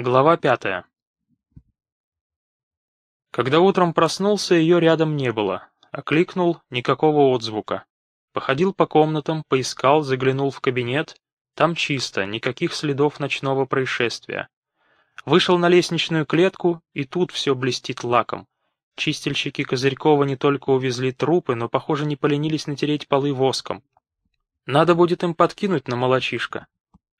Глава пятая. Когда утром проснулся, ее рядом не было. Окликнул — никакого отзвука. Походил по комнатам, поискал, заглянул в кабинет. Там чисто, никаких следов ночного происшествия. Вышел на лестничную клетку, и тут все блестит лаком. Чистильщики Козырькова не только увезли трупы, но, похоже, не поленились натереть полы воском. Надо будет им подкинуть на молочишко.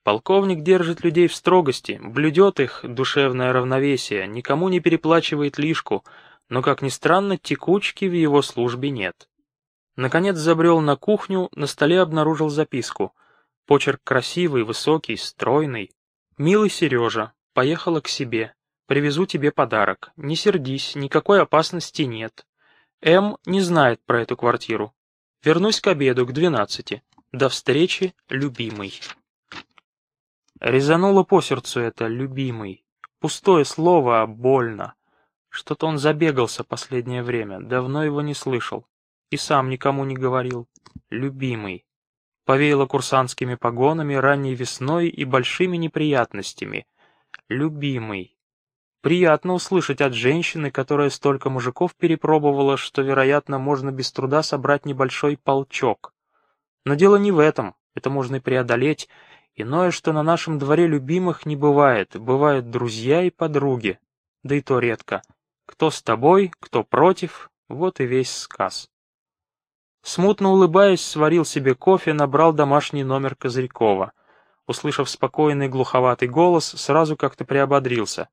Полковник держит людей в строгости, блюдет их душевное равновесие, никому не переплачивает лишку, но, как ни странно, текучки в его службе нет. Наконец забрел на кухню, на столе обнаружил записку. Почерк красивый, высокий, стройный. «Милый Сережа, поехала к себе. Привезу тебе подарок. Не сердись, никакой опасности нет. М не знает про эту квартиру. Вернусь к обеду, к двенадцати. До встречи, любимый». Резануло по сердцу это, любимый. Пустое слово, а больно. Что-то он забегался последнее время, давно его не слышал. И сам никому не говорил. Любимый. Повеяло курсантскими погонами, ранней весной и большими неприятностями. Любимый. Приятно услышать от женщины, которая столько мужиков перепробовала, что, вероятно, можно без труда собрать небольшой полчок. Но дело не в этом, это можно и преодолеть, Иное, что на нашем дворе любимых не бывает, бывают друзья и подруги, да и то редко. Кто с тобой, кто против, вот и весь сказ. Смутно улыбаясь, сварил себе кофе, набрал домашний номер Козырькова. Услышав спокойный глуховатый голос, сразу как-то приободрился.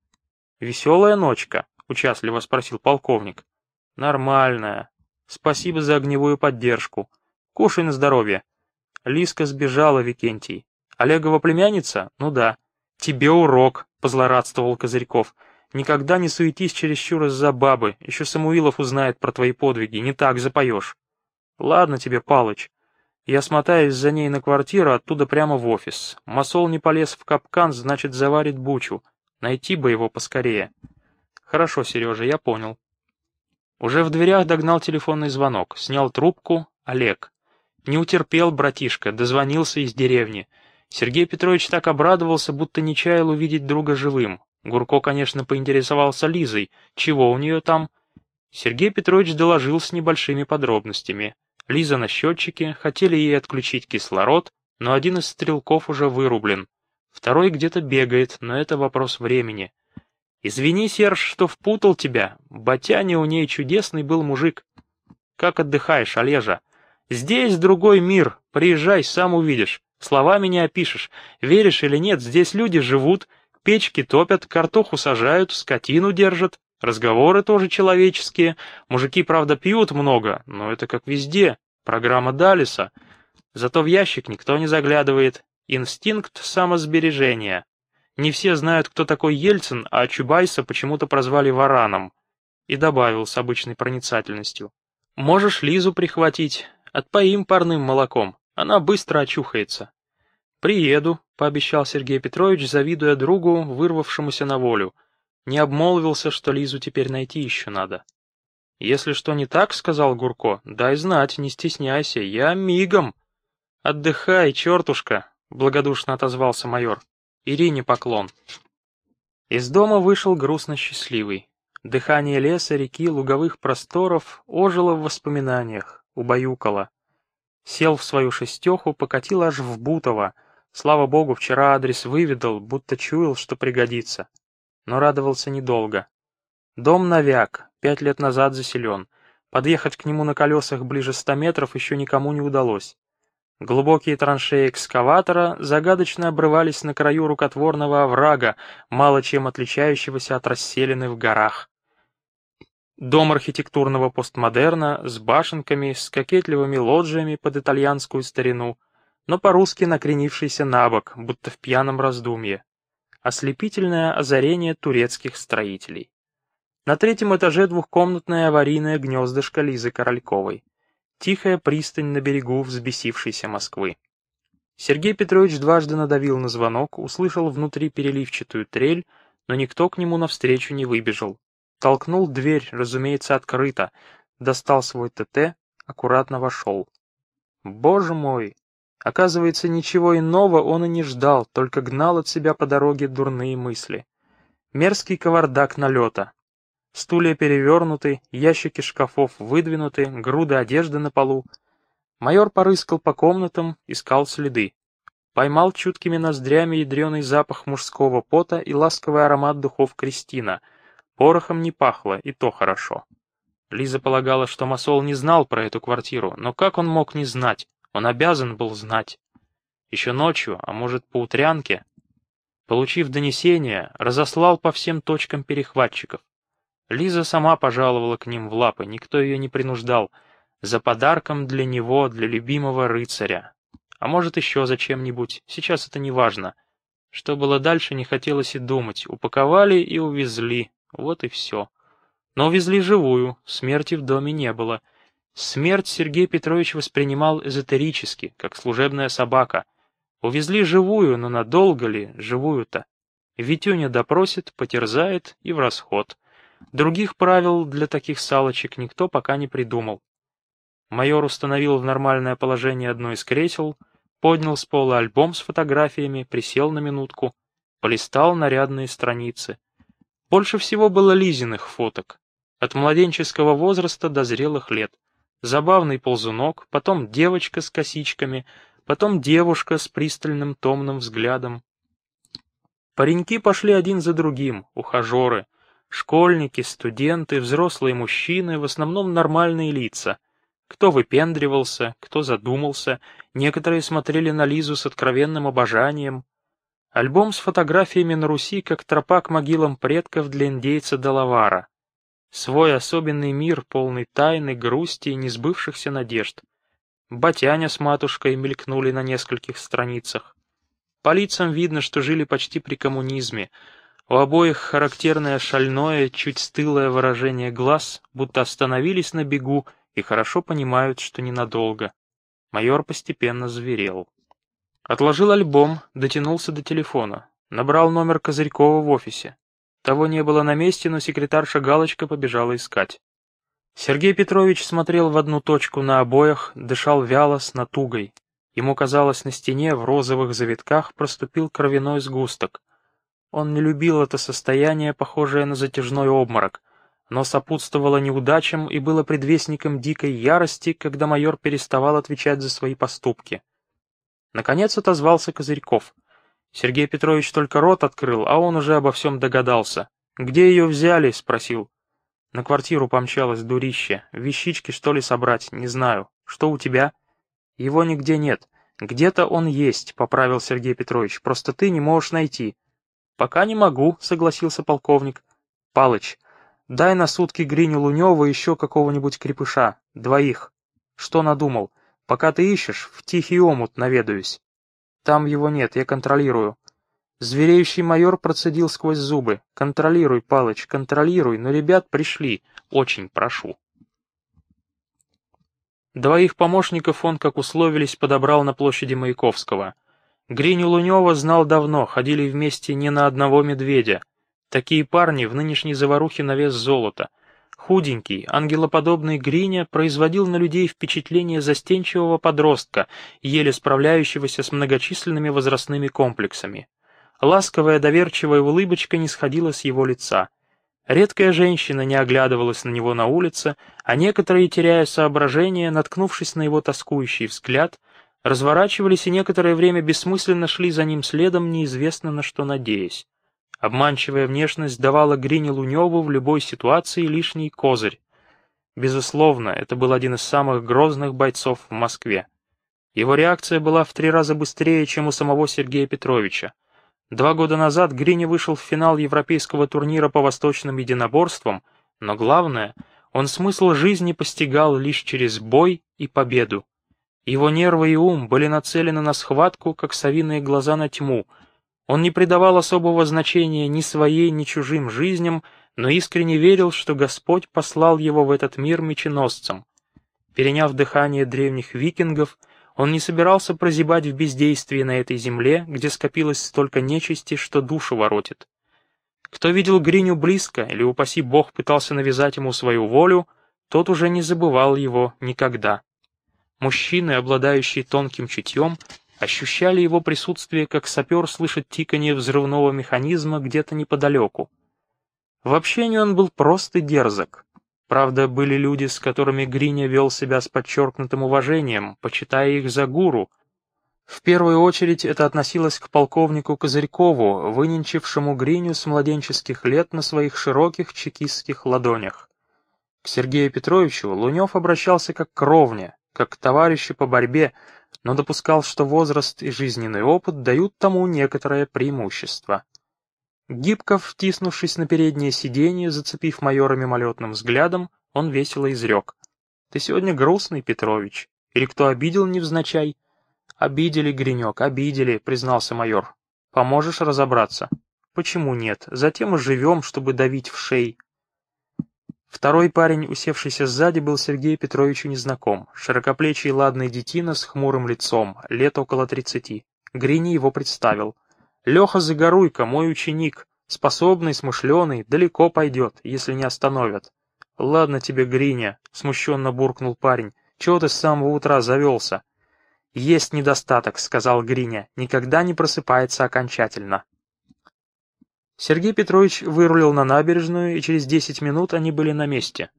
«Веселая ночка?» — участливо спросил полковник. «Нормальная. Спасибо за огневую поддержку. Кушай на здоровье». Лиска сбежала, Викентий. Олегова племянница? Ну да. Тебе урок, позлорадствовал Козырьков. Никогда не суетись чересчур из-за бабы, еще Самуилов узнает про твои подвиги, не так запоешь. Ладно тебе, Палыч. Я смотаюсь за ней на квартиру, оттуда прямо в офис. Масол не полез в капкан, значит, заварит бучу. Найти бы его поскорее. Хорошо, Сережа, я понял. Уже в дверях догнал телефонный звонок, снял трубку, Олег. Не утерпел, братишка, дозвонился из деревни. Сергей Петрович так обрадовался, будто не чаял увидеть друга живым. Гурко, конечно, поинтересовался Лизой, чего у нее там. Сергей Петрович доложил с небольшими подробностями. Лиза на счетчике, хотели ей отключить кислород, но один из стрелков уже вырублен. Второй где-то бегает, но это вопрос времени. «Извини, Серж, что впутал тебя. Батяня у ней чудесный был мужик. Как отдыхаешь, Олежа? Здесь другой мир. Приезжай, сам увидишь. Словами не опишешь. Веришь или нет, здесь люди живут, печки топят, картоху сажают, скотину держат. Разговоры тоже человеческие. Мужики, правда, пьют много, но это как везде. Программа Далиса. Зато в ящик никто не заглядывает. Инстинкт самосбережения. Не все знают, кто такой Ельцин, а Чубайса почему-то прозвали Вараном. И добавил с обычной проницательностью. Можешь Лизу прихватить, отпоим парным молоком. Она быстро очухается. «Приеду», — пообещал Сергей Петрович, завидуя другу, вырвавшемуся на волю. Не обмолвился, что Лизу теперь найти еще надо. «Если что не так, — сказал Гурко, — дай знать, не стесняйся, я мигом». «Отдыхай, чертушка», — благодушно отозвался майор. «Ирине поклон». Из дома вышел грустно счастливый. Дыхание леса, реки, луговых просторов ожило в воспоминаниях, убаюкало. Сел в свою шестеху, покатил аж в Бутово. Слава богу, вчера адрес выведал, будто чуял, что пригодится. Но радовался недолго. Дом навяк, пять лет назад заселен. Подъехать к нему на колесах ближе ста метров еще никому не удалось. Глубокие траншеи экскаватора загадочно обрывались на краю рукотворного оврага, мало чем отличающегося от расселены в горах. Дом архитектурного постмодерна с башенками, с кокетливыми лоджиями под итальянскую старину, но по-русски накренившийся на бок, будто в пьяном раздумье. Ослепительное озарение турецких строителей. На третьем этаже двухкомнатное аварийное гнездышко Лизы Корольковой. Тихая пристань на берегу взбесившейся Москвы. Сергей Петрович дважды надавил на звонок, услышал внутри переливчатую трель, но никто к нему навстречу не выбежал. Толкнул дверь, разумеется, открыто. Достал свой ТТ, аккуратно вошел. Боже мой! Оказывается, ничего иного он и не ждал, только гнал от себя по дороге дурные мысли. Мерзкий кавардак налета. Стулья перевернуты, ящики шкафов выдвинуты, груды одежды на полу. Майор порыскал по комнатам, искал следы. Поймал чуткими ноздрями ядреный запах мужского пота и ласковый аромат духов Кристина. Порохом не пахло, и то хорошо. Лиза полагала, что Масол не знал про эту квартиру, но как он мог не знать? Он обязан был знать. Еще ночью, а может по утрянке, получив донесение, разослал по всем точкам перехватчиков. Лиза сама пожаловала к ним в лапы, никто ее не принуждал, за подарком для него, для любимого рыцаря. А может, еще за чем-нибудь, сейчас это не важно. Что было дальше, не хотелось и думать. Упаковали и увезли, вот и все. Но увезли живую, смерти в доме не было. Смерть Сергей Петрович воспринимал эзотерически, как служебная собака. Увезли живую, но надолго ли живую-то? Витюня допросит, потерзает и в расход. Других правил для таких салочек никто пока не придумал. Майор установил в нормальное положение одно из кресел, поднял с пола альбом с фотографиями, присел на минутку, полистал нарядные страницы. Больше всего было Лизиных фоток. От младенческого возраста до зрелых лет. Забавный ползунок, потом девочка с косичками, потом девушка с пристальным томным взглядом. Пареньки пошли один за другим, ухажеры. Школьники, студенты, взрослые мужчины, в основном нормальные лица. Кто выпендривался, кто задумался, некоторые смотрели на Лизу с откровенным обожанием. Альбом с фотографиями на Руси как тропа к могилам предков для индейца Далавара. Свой особенный мир, полный тайны, грусти и несбывшихся надежд. Батяня с матушкой мелькнули на нескольких страницах. По лицам видно, что жили почти при коммунизме. У обоих характерное шальное, чуть стылое выражение глаз, будто остановились на бегу и хорошо понимают, что ненадолго. Майор постепенно зверел. Отложил альбом, дотянулся до телефона. Набрал номер Козырькова в офисе. Того не было на месте, но секретарша Галочка побежала искать. Сергей Петрович смотрел в одну точку на обоях, дышал вяло, с натугой. Ему казалось, на стене в розовых завитках проступил кровяной сгусток. Он не любил это состояние, похожее на затяжной обморок — но сопутствовало неудачам и было предвестником дикой ярости, когда майор переставал отвечать за свои поступки. Наконец отозвался Козырьков. Сергей Петрович только рот открыл, а он уже обо всем догадался. «Где ее взяли?» — спросил. «На квартиру помчалась дурище. Вещички, что ли, собрать? Не знаю. Что у тебя?» «Его нигде нет. Где-то он есть», — поправил Сергей Петрович. «Просто ты не можешь найти». «Пока не могу», — согласился полковник. «Палыч, Дай на сутки Гриню Лунёва еще какого-нибудь крепыша. Двоих. Что надумал? Пока ты ищешь, в тихий омут наведаюсь. Там его нет, я контролирую. Звереющий майор процедил сквозь зубы. «Контролируй, Палыч, контролируй, но ребят пришли. Очень прошу». Двоих помощников он, как условились, подобрал на площади Маяковского. Гриню Лунева знал давно, ходили вместе не на одного медведя. Такие парни в нынешней заварухе на вес золота. Худенький, ангелоподобный Гриня производил на людей впечатление застенчивого подростка, еле справляющегося с многочисленными возрастными комплексами. Ласковая доверчивая улыбочка не сходила с его лица. Редкая женщина не оглядывалась на него на улице, а некоторые, теряя соображение, наткнувшись на его тоскующий взгляд, разворачивались и некоторое время бессмысленно шли за ним следом, неизвестно на что надеясь. Обманчивая внешность давала Грине Луневу в любой ситуации лишний козырь. Безусловно, это был один из самых грозных бойцов в Москве. Его реакция была в три раза быстрее, чем у самого Сергея Петровича. Два года назад Гриня вышел в финал европейского турнира по восточным единоборствам, но главное, он смысл жизни постигал лишь через бой и победу. Его нервы и ум были нацелены на схватку, как совиные глаза на тьму — он не придавал особого значения ни своей, ни чужим жизням, но искренне верил, что Господь послал его в этот мир меченосцем. Переняв дыхание древних викингов, он не собирался прозябать в бездействии на этой земле, где скопилось столько нечисти, что душу воротит. Кто видел Гриню близко, или, упаси бог, пытался навязать ему свою волю, тот уже не забывал его никогда. Мужчины, обладающие тонким чутьем, ощущали его присутствие, как сапер слышит тиканье взрывного механизма где-то неподалеку. В общении он был прост и дерзок. Правда, были люди, с которыми Гриня вел себя с подчеркнутым уважением, почитая их за гуру. В первую очередь это относилось к полковнику Козырькову, выненчившему Гриню с младенческих лет на своих широких чекистских ладонях. К Сергею Петровичу Лунев обращался как к ровне, как к товарищу по борьбе, но допускал, что возраст и жизненный опыт дают тому некоторое преимущество. Гибко втиснувшись на переднее сиденье, зацепив майора мимолетным взглядом, он весело изрек. «Ты сегодня грустный, Петрович. Или кто обидел невзначай?» «Обидели, Гринек, обидели», — признался майор. «Поможешь разобраться?» «Почему нет? Затем и живем, чтобы давить в шей». Второй парень, усевшийся сзади, был Сергею Петровичу незнаком. Широкоплечий ладный детина с хмурым лицом, лет около тридцати. Грини его представил — Леха Загоруйко, мой ученик, способный, смышленый, далеко пойдет, если не остановят. Ладно тебе, Гриня, смущенно буркнул парень, чего ты с самого утра завелся? Есть недостаток, сказал Гриня, никогда не просыпается окончательно. Сергей Петрович вырулил на набережную, и через десять минут они были на месте.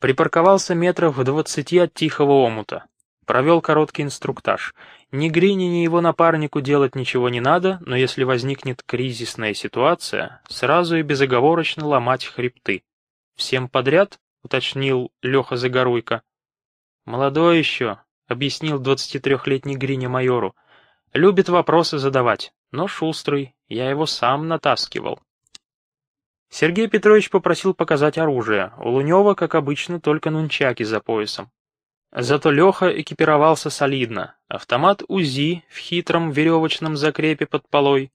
Припарковался метров в двадцати от тихого омута. Провел короткий инструктаж. Ни Грине, ни его напарнику делать ничего не надо, но если возникнет кризисная ситуация, сразу и безоговорочно ломать хребты. «Всем подряд?» — уточнил Леха Загоруйко. «Молодой еще», — объяснил 23-летний Гриня майору. «Любит вопросы задавать, но шустрый, я его сам натаскивал». Сергей Петрович попросил показать оружие. У Лунева, как обычно, только нунчаки за поясом. Зато Леха экипировался солидно. Автомат УЗИ в хитром веревочном закрепе под полой,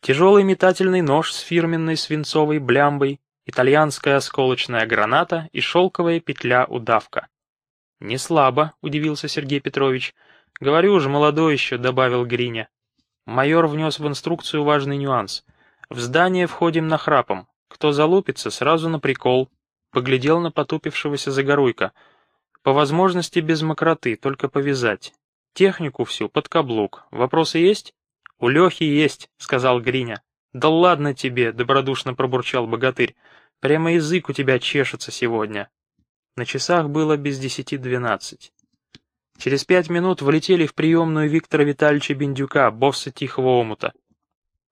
тяжелый метательный нож с фирменной свинцовой блямбой, итальянская осколочная граната и шелковая петля-удавка. «Не слабо», — удивился Сергей Петрович. «Говорю же, молодой еще», — добавил Гриня. Майор внес в инструкцию важный нюанс. «В здание входим нахрапом. Кто залупится, сразу на прикол». Поглядел на потупившегося Загоруйка — по возможности без мокроты, только повязать. Технику всю под каблук. Вопросы есть? У Лехи есть, сказал Гриня. Да ладно тебе, добродушно пробурчал богатырь. Прямо язык у тебя чешется сегодня. На часах было без десяти двенадцать. Через пять минут влетели в приемную Виктора Витальевича Бендюка, босса Тихого Омута.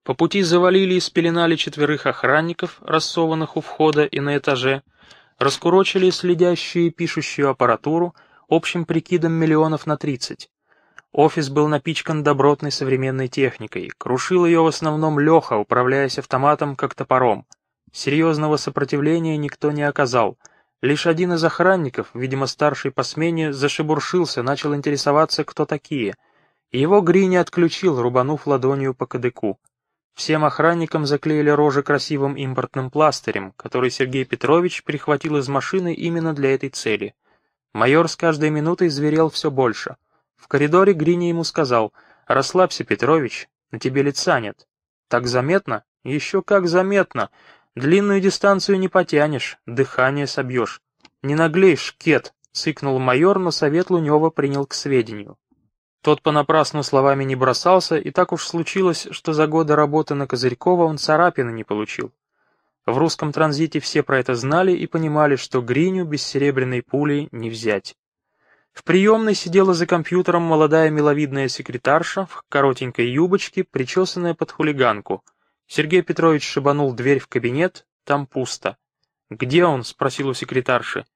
По пути завалили и спеленали четверых охранников, рассованных у входа и на этаже, раскурочили следящую и пишущую аппаратуру общим прикидом миллионов на 30. Офис был напичкан добротной современной техникой, крушил ее в основном Леха, управляясь автоматом как топором. Серьезного сопротивления никто не оказал. Лишь один из охранников, видимо старший по смене, зашебуршился, начал интересоваться, кто такие. Его Грини отключил, рубанув ладонью по кадыку. Всем охранникам заклеили рожи красивым импортным пластырем, который Сергей Петрович прихватил из машины именно для этой цели. Майор с каждой минутой зверел все больше. В коридоре Грини ему сказал, «Расслабься, Петрович, на тебе лица нет». «Так заметно?» «Еще как заметно. Длинную дистанцию не потянешь, дыхание собьешь». «Не наглей, шкет», — цыкнул майор, но совет Лунева принял к сведению. Тот понапрасну словами не бросался, и так уж случилось, что за годы работы на Козырькова он царапины не получил. В русском транзите все про это знали и понимали, что Гриню без серебряной пули не взять. В приемной сидела за компьютером молодая миловидная секретарша в коротенькой юбочке, причесанная под хулиганку. Сергей Петрович шибанул дверь в кабинет, там пусто. «Где он?» — спросил у секретарши.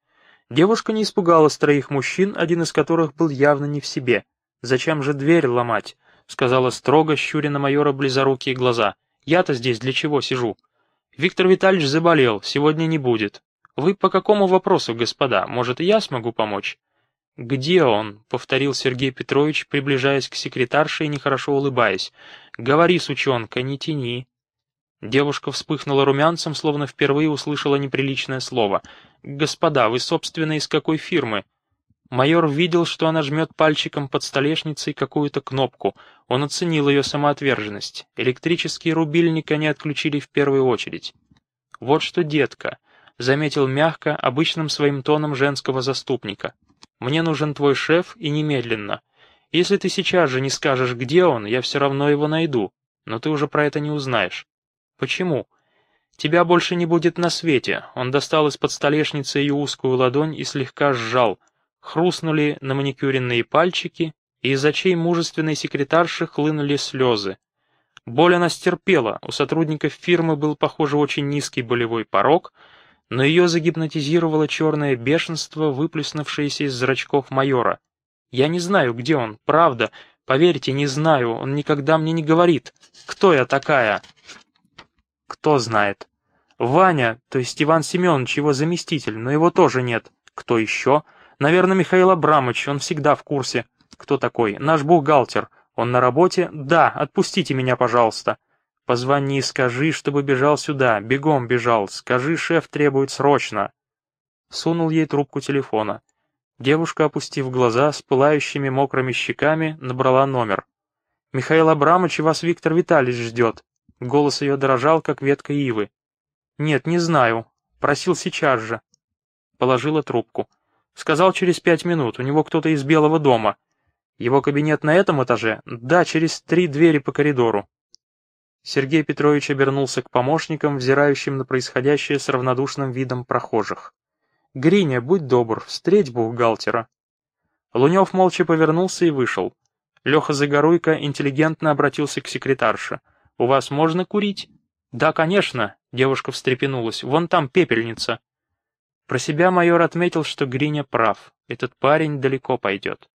Девушка не испугалась троих мужчин, один из которых был явно не в себе — «Зачем же дверь ломать?» — сказала строго, щуря на майора близорукие глаза. «Я-то здесь для чего сижу?» «Виктор Витальевич заболел, сегодня не будет. Вы по какому вопросу, господа? Может, я смогу помочь?» «Где он?» — повторил Сергей Петрович, приближаясь к секретарше и нехорошо улыбаясь. «Говори, сучонка, не тяни». Девушка вспыхнула румянцем, словно впервые услышала неприличное слово. «Господа, вы, собственно, из какой фирмы?» Майор видел, что она жмет пальчиком под столешницей какую-то кнопку. Он оценил ее самоотверженность. Электрические рубильники они отключили в первую очередь. «Вот что, детка», — заметил мягко, обычным своим тоном женского заступника. «Мне нужен твой шеф и немедленно. Если ты сейчас же не скажешь, где он, я все равно его найду, но ты уже про это не узнаешь. Почему? Тебя больше не будет на свете. Он достал из-под столешницы ее узкую ладонь и слегка сжал. Хрустнули на маникюренные пальчики, и из очей мужественной секретарши хлынули слезы. Боль она стерпела, у сотрудников фирмы был, похоже, очень низкий болевой порог, но ее загипнотизировало черное бешенство, выплеснувшееся из зрачков майора. «Я не знаю, где он, правда. Поверьте, не знаю, он никогда мне не говорит. Кто я такая?» «Кто знает?» «Ваня, то есть Иван Семенович, его заместитель, но его тоже нет. Кто еще?» «Наверное, Михаил Абрамович, он всегда в курсе». «Кто такой?» «Наш бухгалтер. Он на работе?» «Да, отпустите меня, пожалуйста». Позвони, скажи, чтобы бежал сюда, бегом бежал, скажи, шеф требует срочно. Сунул ей трубку телефона. Девушка, опустив глаза, с пылающими мокрыми щеками, набрала номер. «Михаил Абрамович вас Виктор Витальевич ждет». Голос ее дрожал, как ветка ивы. «Нет, не знаю. Просил сейчас же». Положила трубку. Сказал через пять минут, у него кто-то из Белого дома. Его кабинет на этом этаже? Да, через три двери по коридору. Сергей Петрович обернулся к помощникам, взирающим на происходящее с равнодушным видом прохожих. «Гриня, будь добр, встреть бухгалтера». Лунев молча повернулся и вышел. Леха Загоруйко интеллигентно обратился к секретарше. «У вас можно курить?» «Да, конечно», — девушка встрепенулась. «Вон там пепельница». Про себя майор отметил, что Гриня прав. Этот парень далеко пойдет.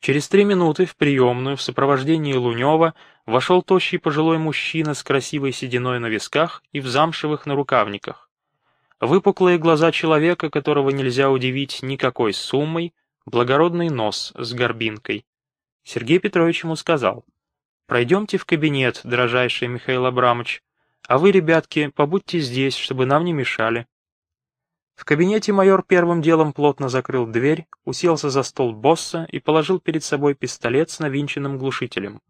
Через три минуты в приемную в сопровождении Лунева вошел тощий пожилой мужчина с красивой сединой на висках и в замшевых нарукавниках. Выпуклые глаза человека, которого нельзя удивить никакой суммой, благородный нос с горбинкой. Сергей Петрович ему сказал, «Пройдемте в кабинет, дрожайший Михаил Абрамович, а вы, ребятки, побудьте здесь, чтобы нам не мешали». В кабинете майор первым делом плотно закрыл дверь, уселся за стол босса и положил перед собой пистолет с навинченным глушителем.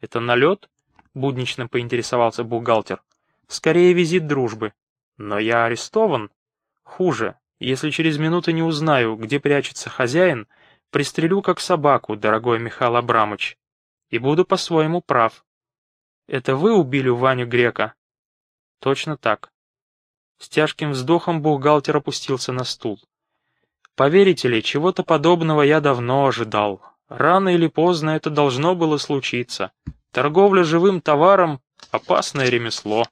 «Это налет?» — буднично поинтересовался бухгалтер. «Скорее визит дружбы. Но я арестован. Хуже. Если через минуту не узнаю, где прячется хозяин, пристрелю как собаку, дорогой Михаил Абрамович. И буду по-своему прав. Это вы убили Ваню Грека?» «Точно так. С тяжким вздохом бухгалтер опустился на стул. «Поверите ли, чего-то подобного я давно ожидал. Рано или поздно это должно было случиться. Торговля живым товаром — опасное ремесло».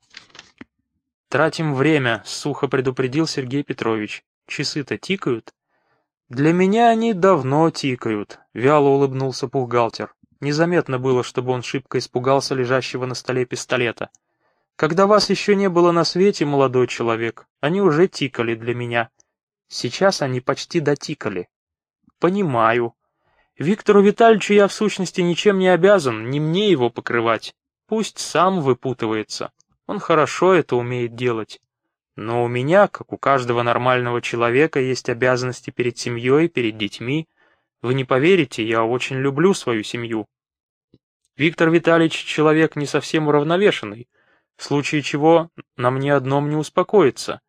«Тратим время», — сухо предупредил Сергей Петрович. «Часы-то тикают?» «Для меня они давно тикают», — вяло улыбнулся бухгалтер. Незаметно было, чтобы он шибко испугался лежащего на столе пистолета. Когда вас еще не было на свете, молодой человек, они уже тикали для меня. Сейчас они почти дотикали. Понимаю. Виктору Витальевичу я в сущности ничем не обязан, не мне его покрывать. Пусть сам выпутывается. Он хорошо это умеет делать. Но у меня, как у каждого нормального человека, есть обязанности перед семьей, перед детьми. Вы не поверите, я очень люблю свою семью. Виктор Витальевич человек не совсем уравновешенный, в случае чего на мне одном не успокоится.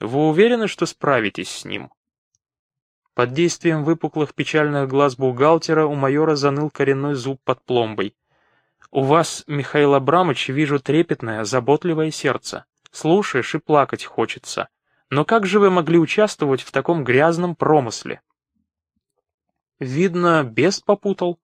Вы уверены, что справитесь с ним?» Под действием выпуклых печальных глаз бухгалтера у майора заныл коренной зуб под пломбой. «У вас, Михаил Абрамович, вижу трепетное, заботливое сердце. Слушаешь и плакать хочется. Но как же вы могли участвовать в таком грязном промысле?» «Видно, бес попутал»,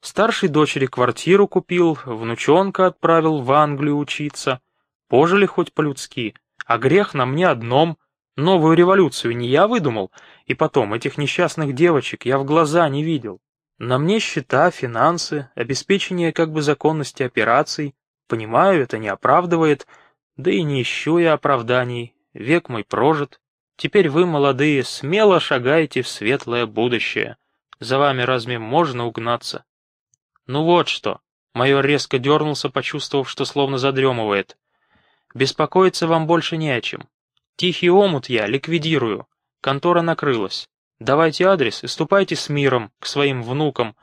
Старшей дочери квартиру купил, внучонка отправил в Англию учиться. Пожили хоть по-людски, а грех на мне одном. Новую революцию не я выдумал, и потом этих несчастных девочек я в глаза не видел. На мне счета, финансы, обеспечение как бы законности операций. Понимаю, это не оправдывает, да и не ищу я оправданий. Век мой прожит. Теперь вы, молодые, смело шагаете в светлое будущее. За вами разве можно угнаться? «Ну вот что!» Майор резко дернулся, почувствовав, что словно задремывает. «Беспокоиться вам больше не о чем. Тихий омут я ликвидирую. Контора накрылась. Давайте адрес и ступайте с миром к своим внукам.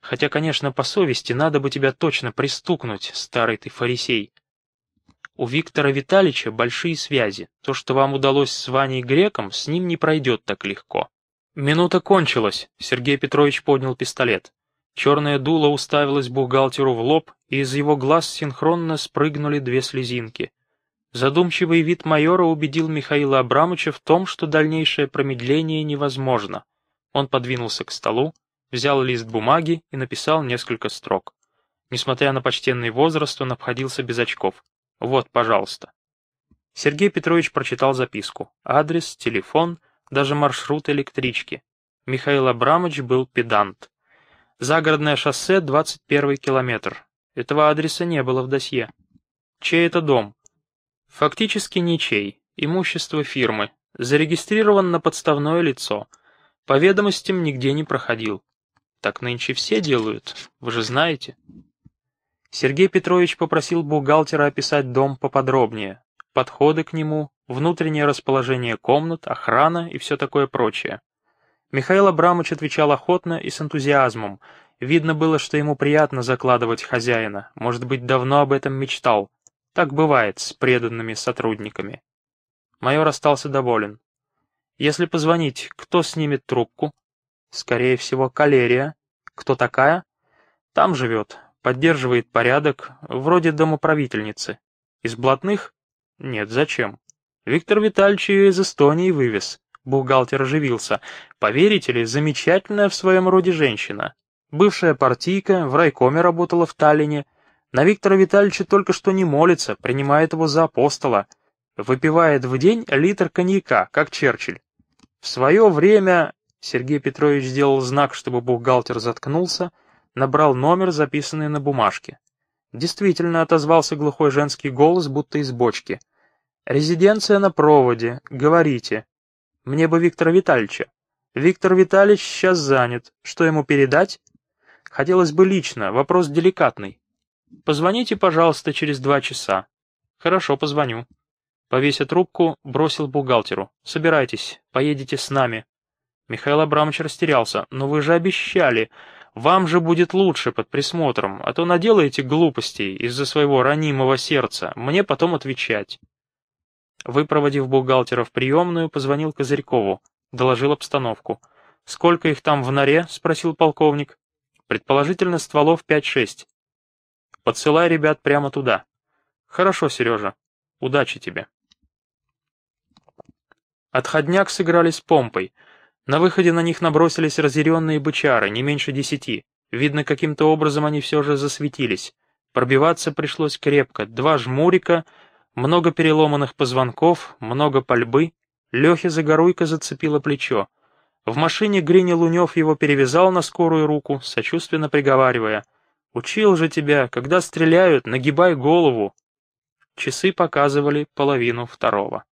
Хотя, конечно, по совести надо бы тебя точно пристукнуть, старый ты фарисей. У Виктора Витальевича большие связи. То, что вам удалось с Ваней Греком, с ним не пройдет так легко. Минута кончилась. Сергей Петрович поднял пистолет. Черное дуло уставилось бухгалтеру в лоб, и из его глаз синхронно спрыгнули две слезинки. Задумчивый вид майора убедил Михаила Абрамовича в том, что дальнейшее промедление невозможно. Он подвинулся к столу, взял лист бумаги и написал несколько строк. Несмотря на почтенный возраст, он обходился без очков. «Вот, пожалуйста». Сергей Петрович прочитал записку. Адрес, телефон, даже маршрут электрички. Михаил Абрамович был педант. Загородное шоссе, 21 километр. Этого адреса не было в досье. Чей это дом? Фактически ничей. Имущество фирмы. Зарегистрирован на подставное лицо. По ведомостям нигде не проходил. Так нынче все делают, вы же знаете. Сергей Петрович попросил бухгалтера описать дом поподробнее. Подходы к нему, внутреннее расположение комнат, охрана и все такое прочее. Михаил Абрамович отвечал охотно и с энтузиазмом. Видно было, что ему приятно закладывать хозяина, может быть, давно об этом мечтал. Так бывает с преданными сотрудниками. Майор остался доволен. Если позвонить, кто снимет трубку? Скорее всего, калерия. Кто такая? Там живет, поддерживает порядок, вроде домоправительницы. Из блатных? Нет, зачем? Виктор Витальевич ее из Эстонии вывез. Бухгалтер оживился. Поверите ли, замечательная в своем роде женщина. Бывшая партийка, в райкоме работала в Таллине, на Виктора Витальевича только что не молится, принимает его за апостола. Выпивает в день литр коньяка, как Черчилль. В свое время Сергей Петрович сделал знак, чтобы бухгалтер заткнулся, набрал номер, записанный на бумажке. Действительно отозвался глухой женский голос, будто из бочки. «Резиденция на проводе. Говорите. Мне бы Виктора Витальевича. Виктор Витальевич сейчас занят. Что ему передать? Хотелось бы лично, вопрос деликатный. Позвоните, пожалуйста, через два часа. Хорошо, позвоню. Повеся трубку, бросил бухгалтеру. Собирайтесь, поедете с нами. Михаил Абрамович растерялся. Но вы же обещали. Вам же будет лучше под присмотром, а то наделаете глупостей из-за своего ранимого сердца. Мне потом отвечать. Выпроводив бухгалтера в приемную, позвонил Козырькову. Доложил обстановку. «Сколько их там в норе?» — спросил полковник. «Предположительно, стволов пять-шесть. Подсылай ребят прямо туда. Хорошо, Сережа. Удачи тебе. Отходняк сыграли с помпой. На выходе на них набросились разъяренные бычары, не меньше десяти. Видно, каким-то образом они все же засветились. Пробиваться пришлось крепко. Два жмурика, много переломанных позвонков, много пальбы. Лехе Загоруйко зацепило плечо. В машине Гриня Лунев его перевязал на скорую руку, сочувственно приговаривая — Учил же тебя, когда стреляют, нагибай голову. Часы показывали половину второго.